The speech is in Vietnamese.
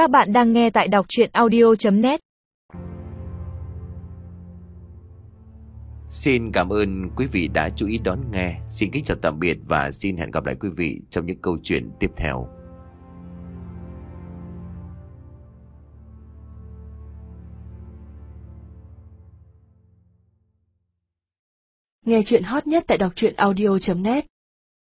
Các bạn đang nghe tại đọc chuyện audio.net Xin cảm ơn quý vị đã chú ý đón nghe. Xin kính chào tạm biệt và xin hẹn gặp lại quý vị trong những câu chuyện tiếp theo. Nghe chuyện hot nhất tại đọc truyện audio.net